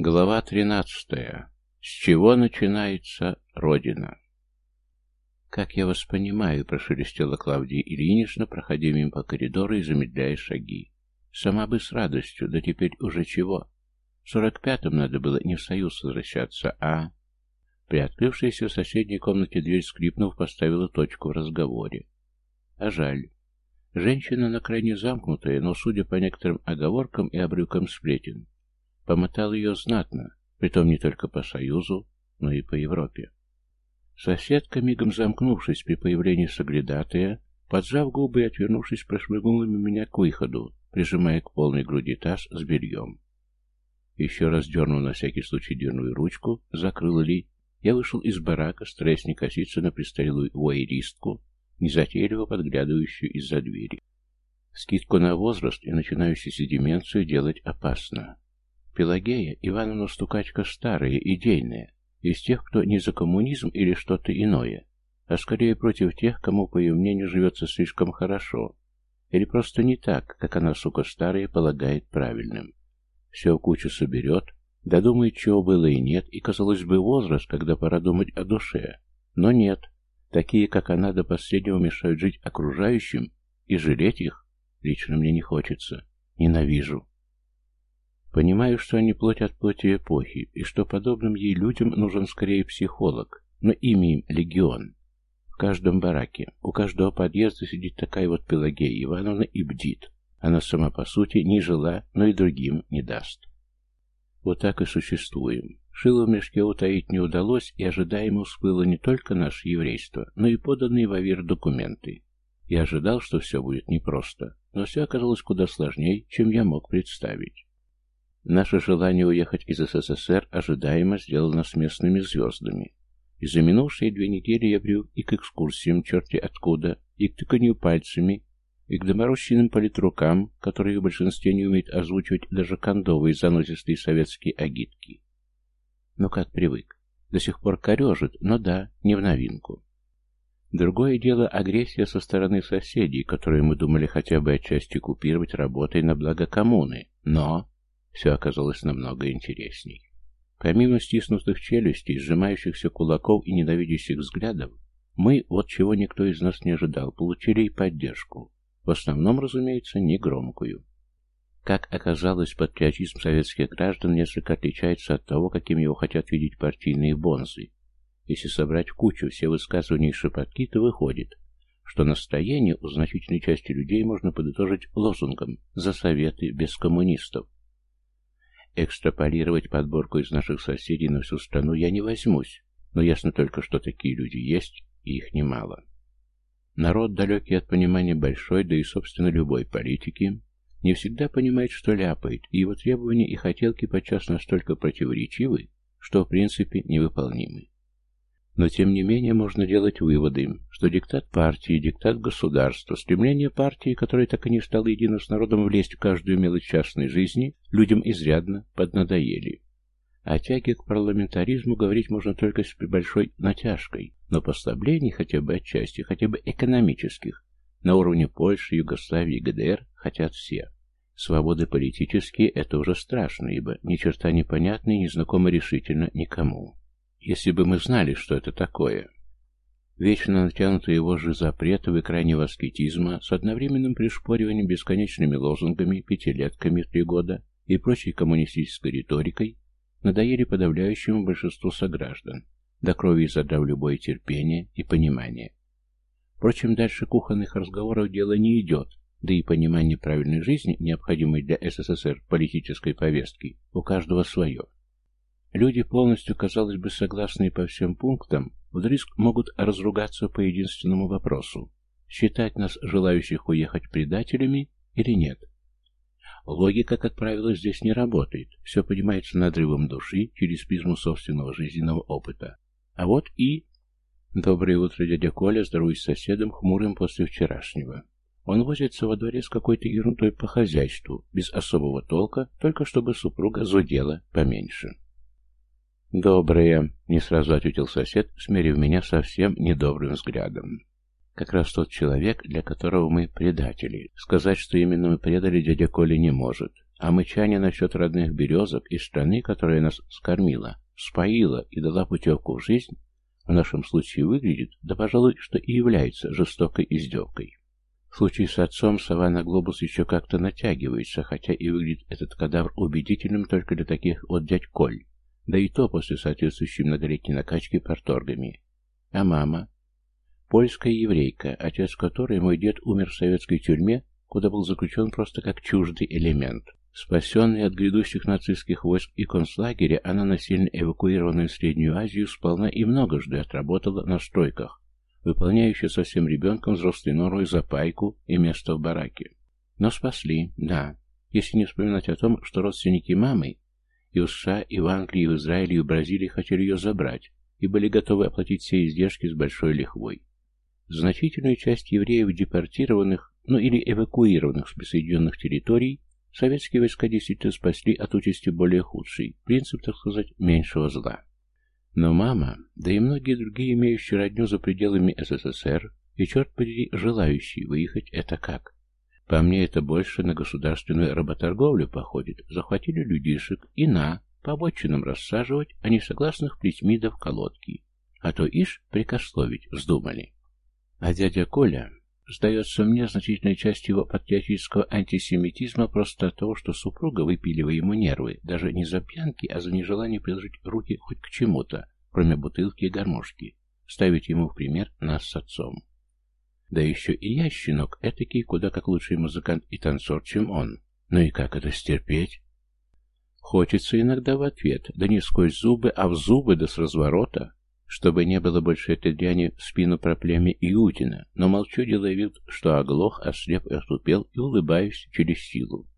Глава тринадцатая. С чего начинается Родина? «Как я вас понимаю», — прошелестела Клавдия Ильинична, проходя мимо по коридору и замедляя шаги. «Сама бы с радостью, да теперь уже чего? В сорок пятом надо было не в Союз возвращаться, а...» Приоткрывшаяся в соседней комнате дверь, скрипнув, поставила точку в разговоре. А жаль. Женщина на крайне замкнутая, но, судя по некоторым оговоркам и обрывкам сплетен, Помотал ее знатно, притом не только по Союзу, но и по Европе. Соседка, мигом замкнувшись при появлении соглядатая, поджав губы и отвернувшись, прошмыгнула меня к выходу, прижимая к полной груди таз с бельем. Еще раз дернув на всякий случай дверную ручку, закрыл ли, я вышел из барака, стараясь не коситься на престарелую воеристку, незатейливо подглядывающую из-за двери. Скидку на возраст и начинающуюся деменцию делать опасно. Пелагея Ивановна Стукачка старая, идейная, из тех, кто не за коммунизм или что-то иное, а скорее против тех, кому, по ее мнению, живется слишком хорошо, или просто не так, как она, сука старая, полагает правильным. Все в кучу соберет, додумает, чего было и нет, и, казалось бы, возраст, когда пора думать о душе. Но нет, такие, как она, до последнего мешают жить окружающим, и жалеть их лично мне не хочется. Ненавижу. Понимаю, что они плоть от плоти эпохи, и что подобным ей людям нужен скорее психолог, но ими им легион. В каждом бараке, у каждого подъезда сидит такая вот Пелагея Ивановна и бдит. Она сама, по сути, не жила, но и другим не даст. Вот так и существуем. Шило в мешке утаить не удалось, и ожидаемо всплыло не только наше еврейство, но и поданные в Авир документы. Я ожидал, что все будет непросто, но все оказалось куда сложнее, чем я мог представить. Наше желание уехать из СССР ожидаемо сделало нас местными звездами. И за минувшие две недели я привык и к экскурсиям черти откуда, и к тыканью пальцами, и к доморощенным политрукам, которые в большинстве не умеют озвучивать даже кондовые занозистые советские агитки. Но как привык. До сих пор корежит, но да, не в новинку. Другое дело агрессия со стороны соседей, которые мы думали хотя бы отчасти купировать работой на благо коммуны. Но все оказалось намного интересней. Помимо стиснутых челюстей, сжимающихся кулаков и ненавидящих взглядов, мы, вот чего никто из нас не ожидал, получили и поддержку. В основном, разумеется, негромкую. Как оказалось, патриотизм советских граждан несколько отличается от того, каким его хотят видеть партийные бонзы. Если собрать в кучу все высказывания и шепотки, то выходит, что настроение у значительной части людей можно подытожить лозунгом «За советы без коммунистов». Экстраполировать подборку из наших соседей на всю страну я не возьмусь, но ясно только, что такие люди есть, и их немало. Народ, далекий от понимания большой, да и, собственно, любой политики, не всегда понимает, что ляпает, и его требования и хотелки подчас настолько противоречивы, что, в принципе, невыполнимы. Но, тем не менее, можно делать выводы, что диктат партии, диктат государства, стремление партии, которая так и не стала едино с народом влезть в каждую мелочь частной жизни, людям изрядно поднадоели. О тяге к парламентаризму говорить можно только с большой натяжкой, но послаблений хотя бы отчасти, хотя бы экономических, на уровне Польши, Югославии ГДР хотят все. Свободы политические – это уже страшно, ибо ни черта непонятны и незнакомы решительно никому. Если бы мы знали, что это такое. Вечно натянутые его же запреты и крайнего аскетизма с одновременным пришпориванием бесконечными лозунгами, пятилетками в три года и прочей коммунистической риторикой надоели подавляющему большинству сограждан, до крови задрав любое терпение и понимание. Впрочем, дальше кухонных разговоров дело не идет, да и понимание правильной жизни, необходимой для СССР политической повестки, у каждого свое. Люди, полностью, казалось бы, согласные по всем пунктам, вдруг могут разругаться по единственному вопросу – считать нас, желающих уехать, предателями или нет. Логика, как правило, здесь не работает. Все понимается надрывом души через призму собственного жизненного опыта. А вот и... Доброе утро, дядя Коля, здоруюсь с соседом, хмурым после вчерашнего. Он возится во дворе с какой-то ерундой по хозяйству, без особого толка, только чтобы супруга зудела поменьше. «Доброе», — не сразу ответил сосед, смерив меня совсем недобрым взглядом. «Как раз тот человек, для которого мы предатели. Сказать, что именно мы предали, дядя Коля не может. А мычание насчет родных березок и страны, которая нас скормила, споила и дала путевку в жизнь, в нашем случае выглядит, да, пожалуй, что и является жестокой издевкой. В случае с отцом сова на глобус еще как-то натягивается, хотя и выглядит этот кадавр убедительным только для таких вот дядь Коль, да и то после соответствующей многолетней накачки порторгами. А мама? Польская еврейка, отец которой, мой дед, умер в советской тюрьме, куда был заключен просто как чуждый элемент. Спасенная от грядущих нацистских войск и концлагеря, она насильно эвакуированная в Среднюю Азию сполна и многожды отработала на стройках, выполняющая со всем ребенком взрослой норой за пайку и место в бараке. Но спасли, да, если не вспоминать о том, что родственники мамы и в США, и в Англии, и в Израиле, и в Бразилии хотели ее забрать и были готовы оплатить все издержки с большой лихвой. Значительную часть евреев, депортированных, ну или эвакуированных с присоединенных территорий, советские войска действительно спасли от участи более худшей, принцип, так сказать, меньшего зла. Но мама, да и многие другие, имеющие родню за пределами СССР, и, черт подери, желающие выехать, это как? По мне, это больше на государственную работорговлю походит. Захватили людишек и на, по обочинам рассаживать, а несогласных плетьми да в колодки. А то ишь прикословить вздумали. А дядя Коля, сдается мне, значительная часть его патриотического антисемитизма просто от того, что супруга выпиливая ему нервы, даже не за пьянки, а за нежелание приложить руки хоть к чему-то, кроме бутылки и гармошки, ставить ему в пример нас с отцом. Да еще и я, щенок, этакий, куда как лучший музыкант и танцор, чем он. Ну и как это стерпеть? Хочется иногда в ответ, да не сквозь зубы, а в зубы, да с разворота, чтобы не было больше этой дряни в спину про племя Иудина, но молчу, делая вид, что оглох, ослеп и отупел, и улыбаюсь через силу.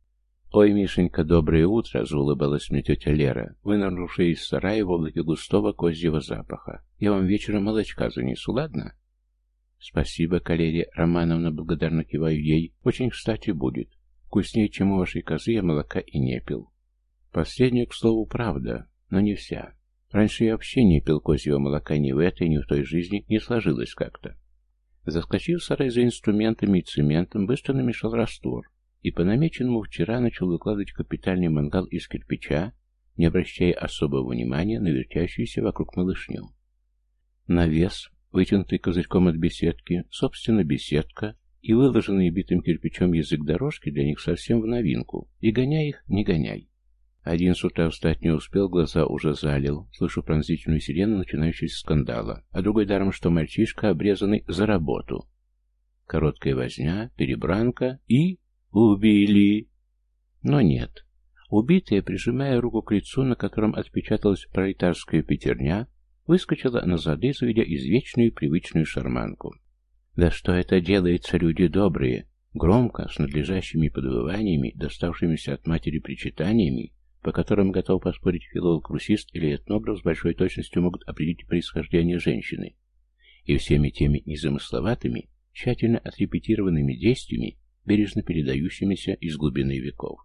«Ой, Мишенька, доброе утро!» — заулыбалась мне тетя Лера, вынырнувшая из сарая в облаке густого козьего запаха. «Я вам вечером молочка занесу, ладно?» «Спасибо, Калерия Романовна, благодарно киваю ей. Очень кстати будет. Вкуснее, чем у вашей козы, я молока и не пил». Последнее, к слову, правда, но не вся. Раньше я вообще не пил козьего молока ни в этой, ни в той жизни, не сложилось как-то. Заскочив в сарай за инструментами и цементом, быстро намешал раствор, и по намеченному вчера начал выкладывать капитальный мангал из кирпича, не обращая особого внимания на вертящуюся вокруг малышню. Навес, вытянутый козырьком от беседки, собственно, беседка, и выложенный битым кирпичом язык дорожки для них совсем в новинку, и гоняй их, не гоняй. Один с утра встать не успел, глаза уже залил, слышу пронзительную сирену начинающуюся скандала, а другой даром, что мальчишка обрезанный за работу. Короткая возня, перебранка и... убили! Но нет. Убитая, прижимая руку к лицу, на котором отпечаталась пролетарская пятерня, выскочила на зады, заведя извечную привычную шарманку. «Да что это делается, люди добрые!» Громко, с надлежащими подвываниями, доставшимися от матери причитаниями, по которым готов поспорить филолог-русист или этнограф с большой точностью могут определить происхождение женщины, и всеми теми незамысловатыми, тщательно отрепетированными действиями, бережно передающимися из глубины веков.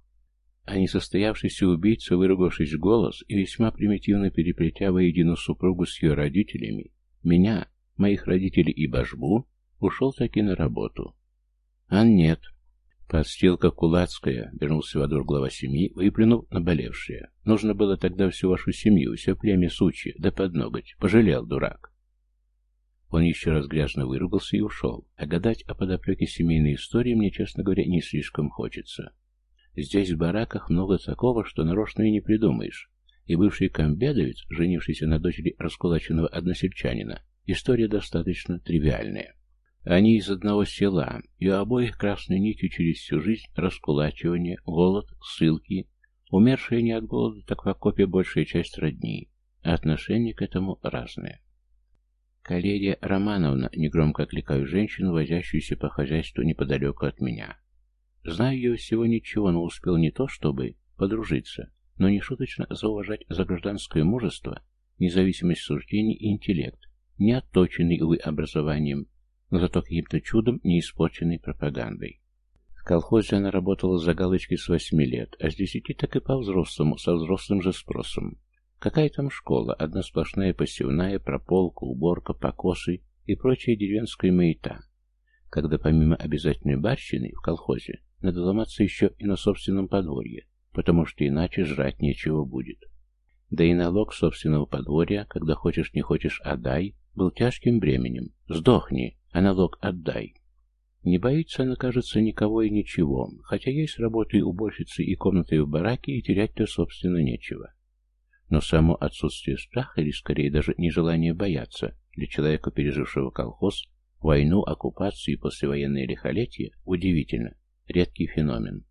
А несостоявшийся убийца, выругавшись в голос и весьма примитивно переплетя воедино супругу с ее родителями, меня, моих родителей и божбу, ушел таки на работу. А нет. Подстилка кулацкая, вернулся во двор глава семьи, выплюнув наболевшее. Нужно было тогда всю вашу семью, все племя сучи, да подноготь. Пожалел, дурак. Он еще раз грязно выругался и ушел. А гадать о подоплеке семейной истории мне, честно говоря, не слишком хочется. Здесь в бараках много такого, что нарочно и не придумаешь. И бывший комбедовец, женившийся на дочери раскулаченного односельчанина, история достаточно тривиальная. Они из одного села, и у обоих красной нитью через всю жизнь раскулачивание, голод, ссылки, умершие не от голода, так в окопе большая часть родни, а отношение к этому разное. Калерия Романовна, негромко окликаю женщину, возящуюся по хозяйству неподалеку от меня. Знаю ее всего ничего, но успел не то, чтобы подружиться, но не шуточно зауважать за гражданское мужество, независимость суждений и интеллект, не отточенный, увы, образованием, но зато каким-то чудом не испорченный пропагандой. В колхозе она работала за галочкой с восьми лет, а с десяти так и по-взрослому, со взрослым же спросом. Какая там школа? Одна сплошная посевная, прополка, уборка, покосы и прочая деревенская маята. Когда помимо обязательной барщины в колхозе надо ломаться еще и на собственном подворье, потому что иначе жрать нечего будет. Да и налог собственного подворья, когда хочешь не хочешь отдай, был тяжким бременем. Сдохни, а налог отдай. Не боится она, кажется, никого и ничего, хотя ей с работой уборщицей и комнатой в бараке и терять-то, собственно, нечего. Но само отсутствие страха, или скорее даже нежелание бояться, для человека, пережившего колхоз, войну, оккупацию и послевоенное лихолетие, удивительно, редкий феномен.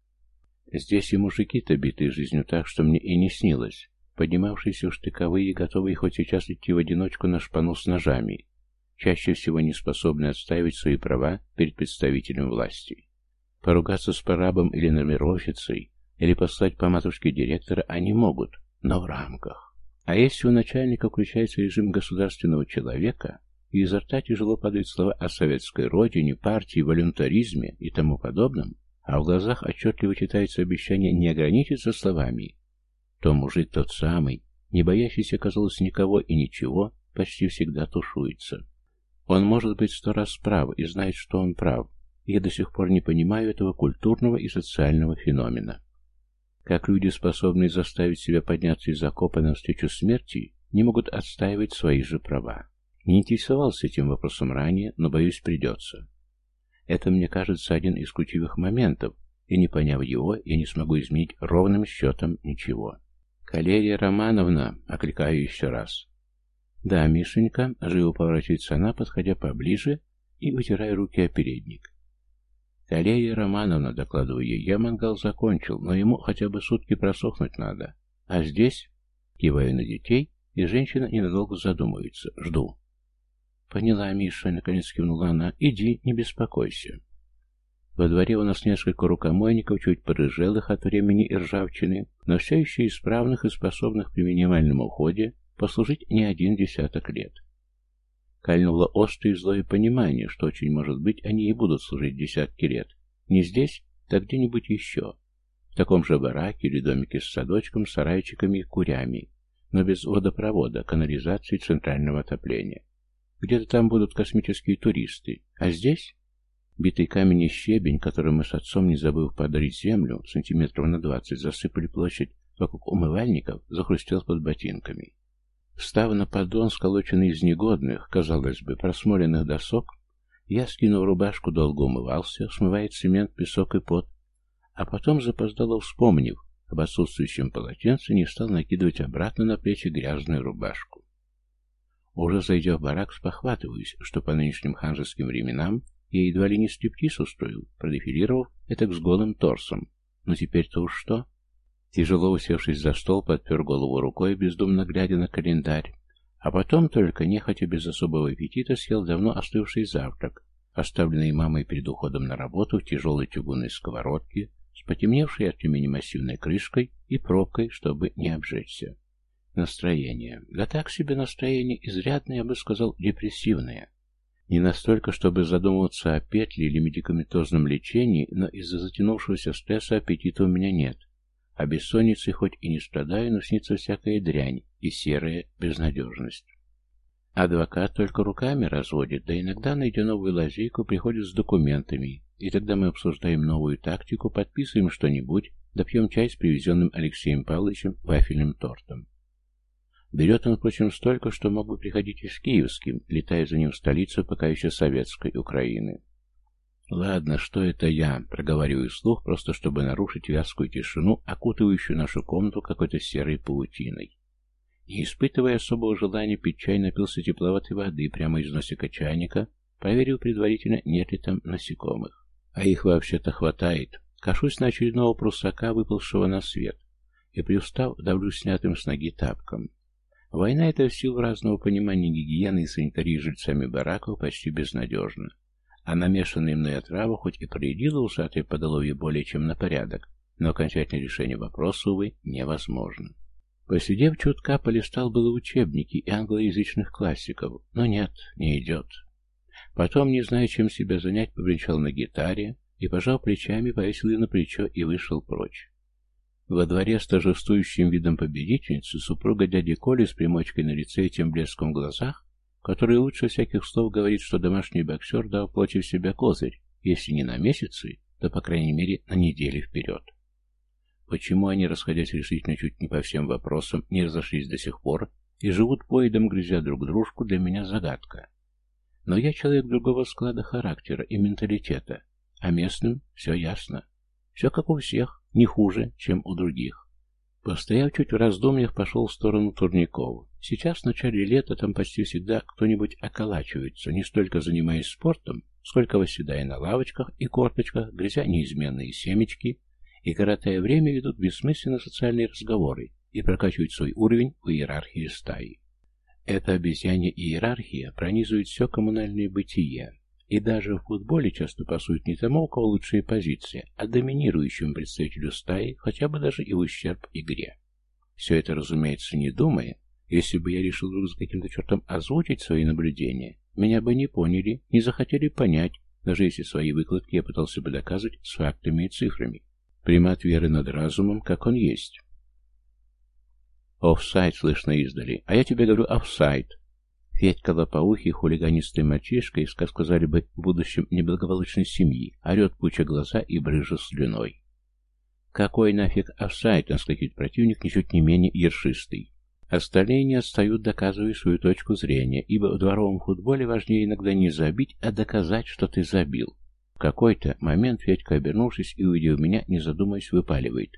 Здесь и мужики-то битые жизнью так, что мне и не снилось, поднимавшиеся в штыковые, готовые хоть сейчас идти в одиночку на шпану с ножами, чаще всего не способны отстаивать свои права перед представителем власти. Поругаться с прорабом или нормировщицей, или послать по матушке директора они могут, но в рамках. А если у начальника включается режим государственного человека, и изо рта тяжело падают слова о советской родине, партии, волюнтаризме и тому подобном, а в глазах отчетливо читается обещание не ограничиться словами, то мужик тот самый, не боящийся, казалось, никого и ничего, почти всегда тушуется. Он может быть сто раз прав и знает, что он прав, я до сих пор не понимаю этого культурного и социального феномена. Как люди, способные заставить себя подняться из окопа навстречу смерти, не могут отстаивать свои же права. Не интересовался этим вопросом ранее, но, боюсь, придется. Это, мне кажется, один из ключевых моментов, и не поняв его, я не смогу изменить ровным счетом ничего. «Калерия Романовна!» — окликаю еще раз. «Да, Мишенька», — живо поворачивается она, подходя поближе и вытирая руки о передник. «Калерия Романовна», — докладываю ей, — «я мангал закончил, но ему хотя бы сутки просохнуть надо. А здесь...» — киваю на детей, и женщина ненадолго задумывается. «Жду». «Поняла, Миша», — наконец кивнула она. «Иди, не беспокойся». Во дворе у нас несколько рукомойников, чуть порыжелых от времени и ржавчины, но все еще исправных и способных при минимальном уходе послужить не один десяток лет. Кольнуло острое и злое понимание, что очень может быть они и будут служить десятки лет. Не здесь, так где-нибудь еще. В таком же бараке или домике с садочком, сарайчиками и курями, но без водопровода, канализации центрального отопления. Где-то там будут космические туристы, а здесь Битый камень и щебень, которым мы с отцом, не забыв подарить землю, сантиметров на двадцать, засыпали площадь вокруг умывальников, захрустел под ботинками. Встав на поддон, сколоченный из негодных, казалось бы, просмоленных досок, я, скинув рубашку, долго умывался, смывая цемент, песок и пот, а потом, запоздало вспомнив об отсутствующем полотенце, не стал накидывать обратно на плечи грязную рубашку. Уже зайдя в барак, спохватываюсь, что по нынешним ханжеским временам я едва ли не стриптиз устроил, продефилировав это с голым торсом. Но теперь-то уж что? Тяжело усевшись за стол, подпер голову рукой, бездумно глядя на календарь. А потом, только нехотя без особого аппетита, съел давно остывший завтрак, оставленный мамой перед уходом на работу в тяжелой чугунной сковородке, с потемневшей от темени массивной крышкой и пробкой, чтобы не обжечься. Настроение. Да так себе настроение изрядное, я бы сказал, депрессивное. Не настолько, чтобы задумываться о петле или медикаментозном лечении, но из-за затянувшегося стресса аппетита у меня нет. А бессонницей хоть и не страдаю, но снится всякая дрянь и серая безнадежность. Адвокат только руками разводит, да иногда, найдя новую лазейку, приходит с документами, и тогда мы обсуждаем новую тактику, подписываем что-нибудь, да пьем чай с привезенным Алексеем Павловичем вафельным тортом. Берет он, впрочем, столько, что мог бы приходить и с киевским, летая за ним в столицу пока еще советской Украины. «Ладно, что это я?» — проговариваю вслух, просто чтобы нарушить вязкую тишину, окутывающую нашу комнату какой-то серой паутиной. Не испытывая особого желания пить чай, напился тепловатой воды прямо из носика чайника, проверил предварительно, нет ли там насекомых. А их вообще-то хватает. Кашусь на очередного прусака, выпалшего на свет, и, приустав, давлю снятым с ноги тапком. Война — это в силу разного понимания гигиены и санитарии жильцами бараков почти безнадежна. А намешанная мной отрава хоть и проредила усатое подоловье более чем на порядок, но окончательное решение вопроса, увы, невозможно. Посидев чутка, полистал было учебники и англоязычных классиков, но нет, не идет. Потом, не зная, чем себя занять, побренчал на гитаре и, пожал плечами, повесил ее на плечо и вышел прочь. Во дворе с торжествующим видом победительницы супруга дяди Коли с примочкой на лице и тем блеском в глазах, который лучше всяких слов говорит, что домашний боксер дал против себя козырь, если не на месяцы, то, по крайней мере, на недели вперед. почему они, расходясь решительно чуть не по всем вопросам, не разошлись до сих пор и живут поедом, грызя друг дружку, для меня загадка. Но я человек другого склада характера и менталитета, а местным все ясно. Все как у всех, не хуже, чем у других. Постояв чуть в раздумьях, пошел в сторону турников. Сейчас, в начале лета, там почти всегда кто-нибудь околачивается, не столько занимаясь спортом, сколько восседая на лавочках и корточках, грязя неизменные семечки, и, коротая время, ведут бессмысленно социальные разговоры и прокачивают свой уровень в иерархии стаи. Эта обезьянья иерархия пронизывает все коммунальное бытие, и даже в футболе часто пасуют не тому, у кого лучшие позиции, а доминирующему представителю стаи, хотя бы даже и в ущерб игре. Все это, разумеется, не думая, если бы я решил вдруг с каким-то чертом озвучить свои наблюдения, меня бы не поняли, не захотели понять, даже если свои выкладки я пытался бы доказывать с фактами и цифрами. Примат веры над разумом, как он есть. Офсайд слышно издали. А я тебе говорю офсайд. Федька лопоухий, хулиганистый мальчишка, из, как сказали бы, в будущем неблагополучной семьи, орет пуча глаза и брыжа слюной. Какой нафиг офсайд, он скакивает противник, ничуть не менее ершистый. Остальные не отстают, доказывая свою точку зрения, ибо в дворовом футболе важнее иногда не забить, а доказать, что ты забил. В какой-то момент Федька, обернувшись и увидев меня, не задумываясь, выпаливает.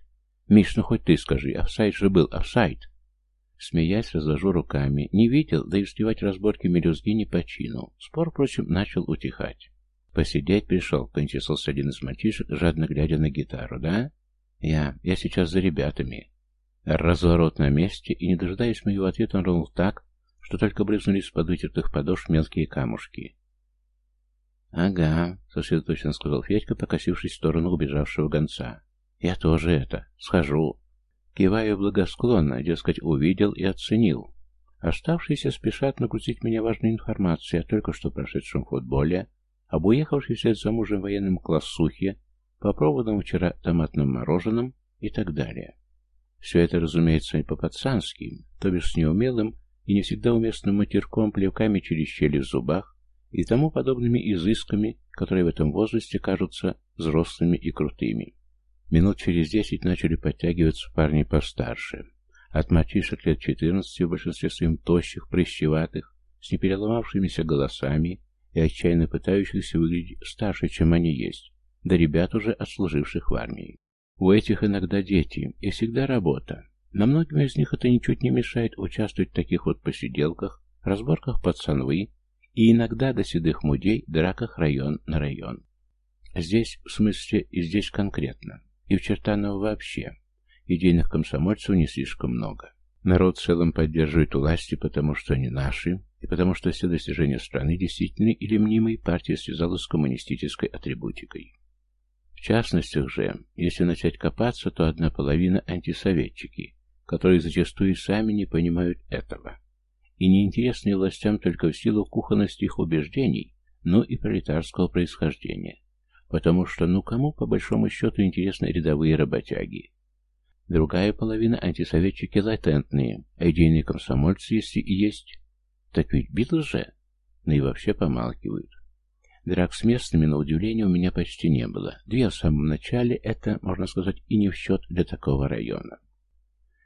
«Миш, ну хоть ты скажи, офсайд же был, офсайд!» Смеясь, разложу руками. Не видел, да и успевать разборки мелюзги не почину. Спор, впрочем, начал утихать. Посидеть пришел, поинтересовался один из мальчишек, жадно глядя на гитару, да? Я, я сейчас за ребятами. Разворот на месте, и, не дожидаясь моего ответа, он рванул так, что только брызнули из-под вытертых подошв мелкие камушки. «Ага», — сосредоточенно сказал Федька, покосившись в сторону убежавшего гонца. «Я тоже это, схожу». Киваю благосклонно, дескать, увидел и оценил. Оставшиеся спешат нагрузить меня важной информацией о только что прошедшем футболе, об уехавшей вслед за мужем военном классухе, попробованном вчера томатным мороженым и так далее. Все это, разумеется, по-пацански, то бишь с неумелым и не всегда уместным матерком, плевками через щели в зубах и тому подобными изысками, которые в этом возрасте кажутся взрослыми и крутыми. Минут через десять начали подтягиваться парни постарше. От мальчишек лет четырнадцати, в большинстве своим тощих, прыщеватых, с непереломавшимися голосами и отчаянно пытающихся выглядеть старше, чем они есть, до ребят уже отслуживших в армии. У этих иногда дети, и всегда работа. На многим из них это ничуть не мешает участвовать в таких вот посиделках, разборках пацанвы и иногда до седых мудей драках район на район. Здесь, в смысле, и здесь конкретно. И в Чертаново вообще. Идейных комсомольцев не слишком много. Народ в целом поддерживает власти, потому что они наши, и потому что все достижения страны действительно или мнимой партия связалась с коммунистической атрибутикой. В частностях же, если начать копаться, то одна половина антисоветчики, которые зачастую сами не понимают этого. И неинтересны властям только в силу кухонности их убеждений, но и пролетарского происхождения. Потому что, ну кому, по большому счету, интересны рядовые работяги? Другая половина антисоветчики латентные, а идейные комсомольцы, если и есть. Так ведь Битлз же. Ну и вообще помалкивают. Драк с местными, на удивление, у меня почти не было. Две в самом начале, это, можно сказать, и не в счет для такого района.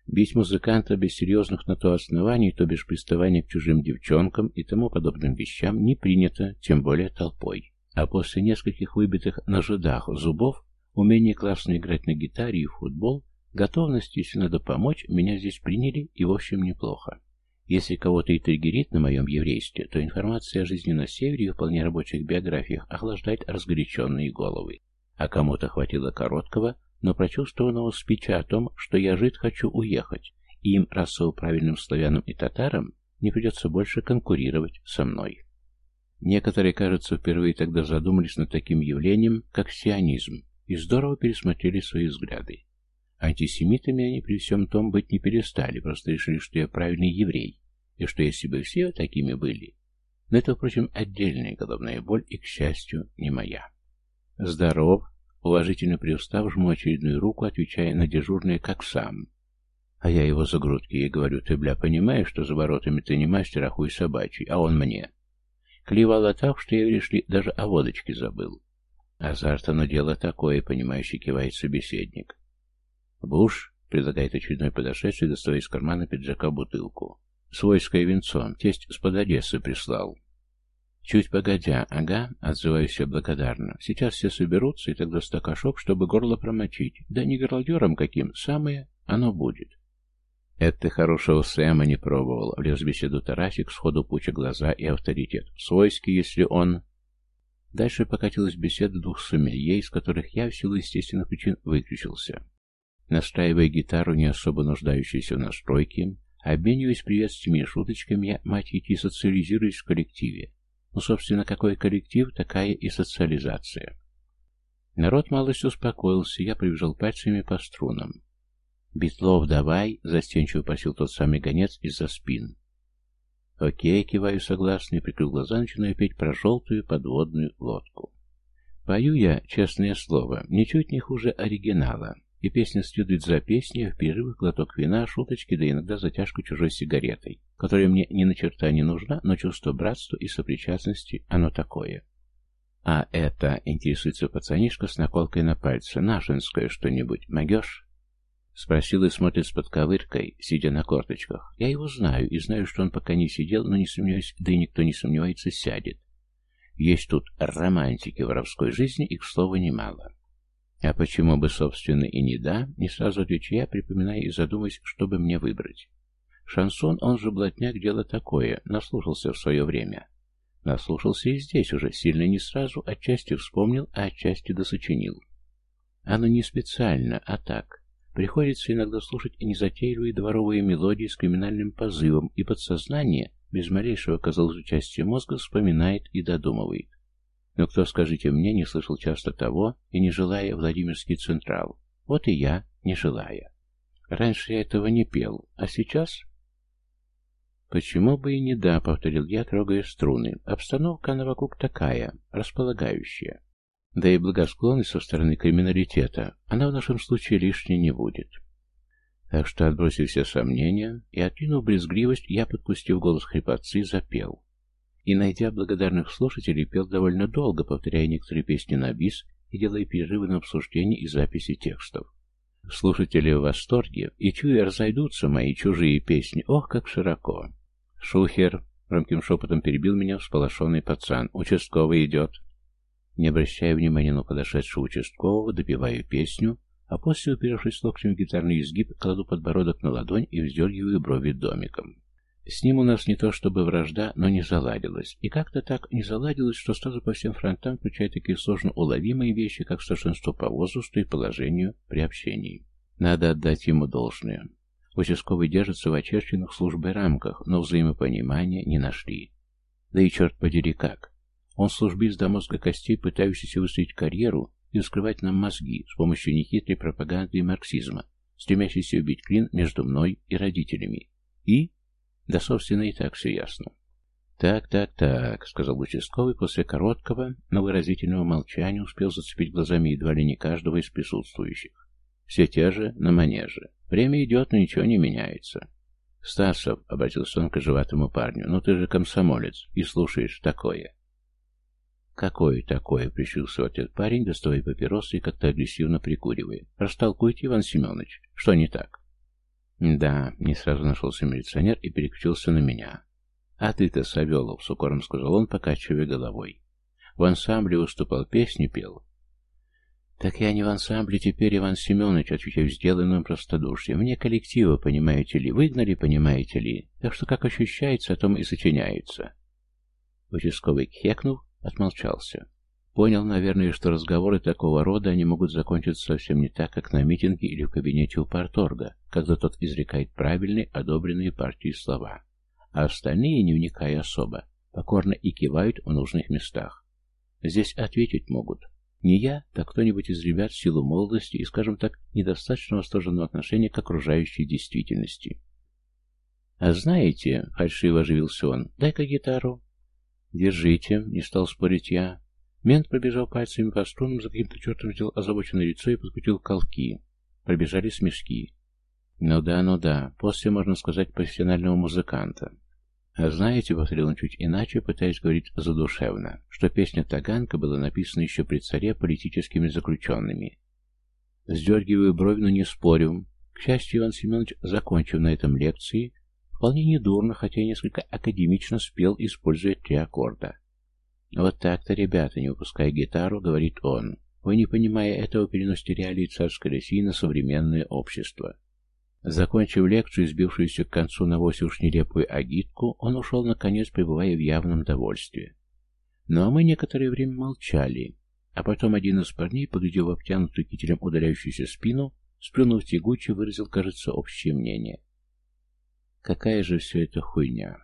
Бить музыканта без серьезных на то оснований, то бишь приставания к чужим девчонкам и тому подобным вещам не принято, тем более толпой. А после нескольких выбитых на жидах зубов, умение классно играть на гитаре и в футбол, готовность, если надо помочь, меня здесь приняли и в общем неплохо. Если кого-то и триггерит на моем еврействе, то информация о жизни на севере и вполне рабочих биографиях охлаждает разгоряченные головы. А кому-то хватило короткого, но прочувствованного спича о том, что я жить хочу уехать, и им, расово правильным славянам и татарам, не придется больше конкурировать со мной. Некоторые, кажется, впервые тогда задумались над таким явлением, как сионизм, и здорово пересмотрели свои взгляды. Антисемитами они при всем том быть не перестали, просто решили, что я правильный еврей, и что если бы все такими были... Но это, впрочем, отдельная головная боль, и, к счастью, не моя. Здоров, уважительно приустав, жму очередную руку, отвечая на дежурное, как сам. А я его за грудки и говорю, ты, бля, понимаешь, что за воротами ты не мастер, а хуй собачий, а он мне. Клевала так, что я, видишь ли, даже о водочке забыл. Азарт, оно дело такое, понимающий кивает собеседник. «Буш?» — предлагает очередной подошедший, доставая из кармана пиджака бутылку. «Свойское венцо. Тесть с-под Одессы прислал». Чуть погодя, ага, отзываюсь я благодарно. Сейчас все соберутся, и тогда стакашок, чтобы горло промочить. Да не горлодером каким, самое оно будет. Это хорошего Сэма не пробовал, влез в беседу Тарасик, сходу пуча глаза и авторитет. Свойский, если он... Дальше покатилась беседа двух сомелье, из которых я в силу естественных причин выключился. Настраивая гитару, не особо нуждающуюся в настройке, обмениваясь приветствиями и шуточками, я, мать идти, социализируюсь в коллективе. Ну, собственно, какой коллектив, такая и социализация. Народ малость успокоился, я прибежал пальцами по струнам. «Битлов, давай!» — застенчиво просил тот самый гонец из-за спин. «Окей», — киваю согласно и прикрыл глаза, начинаю петь про желтую подводную лодку. Пою я, честное слово, ничуть не хуже оригинала, и песня следует за песней, в перерывах глоток вина, шуточки, да иногда затяжку чужой сигаретой, которая мне ни на черта не нужна, но чувство братства и сопричастности, оно такое. А это, интересуется пацанишка с наколкой на пальце, нашинское что-нибудь, могешь? Спросил и смотрит с подковыркой, сидя на корточках. Я его знаю, и знаю, что он пока не сидел, но не сомневаюсь, да и никто не сомневается, сядет. Есть тут романтики воровской жизни, и, к слову, немало. А почему бы, собственно, и не да, не сразу отвечу я, припоминая и задумываясь, чтобы мне выбрать. Шансон, он же блатняк, дело такое, наслушался в свое время. Наслушался и здесь уже, сильно не сразу, отчасти вспомнил, а отчасти досочинил. Оно не специально, а так. Приходится иногда слушать незатейливые дворовые мелодии с криминальным позывом, и подсознание, без малейшего, казалось, участия мозга, вспоминает и додумывает. Но кто, скажите мне, не слышал часто того и не желая Владимирский Централ? Вот и я, не желая. Раньше я этого не пел, а сейчас... «Почему бы и не да», — повторил я, трогая струны. «Обстановка, она вокруг такая, располагающая. Да и благосклонность со стороны криминалитета, она в нашем случае лишней не будет. Так что, отбросив все сомнения и откинув брезгливость, я, подпустив голос хрипотцы, запел. И, найдя благодарных слушателей, пел довольно долго, повторяя некоторые песни на бис и делая перерывы на обсуждение и записи текстов. Слушатели в восторге, и чуя разойдутся мои чужие песни, ох, как широко. «Шухер!» — громким шепотом перебил меня всполошенный пацан. «Участковый идет!» Не обращая внимания на подошедшего участкового, допиваю песню, а после, уперевшись локтем в гитарный изгиб, кладу подбородок на ладонь и вздергиваю брови домиком. С ним у нас не то чтобы вражда, но не заладилось. И как-то так не заладилось, что сразу по всем фронтам, включая такие сложно уловимые вещи, как старшинство по возрасту и положению при общении. Надо отдать ему должное. Участковый держится в очерченных службой рамках, но взаимопонимания не нашли. Да и черт подери как. Он службист до мозга костей, пытающийся выстроить карьеру и вскрывать нам мозги с помощью нехитрой пропаганды и марксизма, стремящийся убить клин между мной и родителями. И? Да, собственно, и так все ясно. «Так, так, так», — сказал участковый после короткого, но выразительного молчания, успел зацепить глазами едва ли не каждого из присутствующих. «Все те же на манеже. Время идет, но ничего не меняется». «Стасов», — обратился он к живатому парню, — «ну ты же комсомолец и слушаешь такое». «Какое такое?» — прищился в ответ парень, доставая папиросы и как-то агрессивно прикуривая. «Растолкуйте, Иван Семенович, что не так?» «Да», — не сразу нашелся милиционер и переключился на меня. «А ты-то, Савелов», — с укором сказал он, покачивая головой. «В ансамбле выступал, песни пел». «Так я не в ансамбле теперь, Иван Семенович», — отвечаю сделанным простодушием. «Мне коллектива, понимаете ли, выгнали, понимаете ли, так что как ощущается, о том и сочиняется». Участковый кхекнув, Отмолчался. Понял, наверное, что разговоры такого рода они могут закончиться совсем не так, как на митинге или в кабинете у парторга, когда тот изрекает правильные, одобренные партией слова. А остальные, не вникая особо, покорно и кивают в нужных местах. Здесь ответить могут. Не я, так кто-нибудь из ребят в силу молодости и, скажем так, недостаточно восторженного отношения к окружающей действительности. «А знаете», — фальшиво оживился он, — «дай-ка гитару». «Держите», — не стал спорить я. Мент пробежал пальцами по струнам, за каким-то чертом сделал озабоченное лицо и подкрутил колки. Пробежали смешки. «Ну да, ну да, после, можно сказать, профессионального музыканта». А знаете, повторил он чуть иначе, пытаясь говорить задушевно, что песня «Таганка» была написана еще при царе политическими заключенными. Сдергиваю бровь, но не спорю. К счастью, Иван Семенович, закончив на этом лекции, вполне недурно, хотя и несколько академично спел, используя три аккорда. «Вот так-то, ребята, не выпуская гитару, — говорит он, — вы, не понимая этого, переносите реалии царской России на современное общество». Закончив лекцию, сбившуюся к концу на вовсе уж нелепую агитку, он ушел, наконец, пребывая в явном довольстве. А мы некоторое время молчали, а потом один из парней, поглядев обтянутую кителем удаляющуюся спину, сплюнув тягуче, выразил, кажется, общее мнение. Какая же все это хуйня.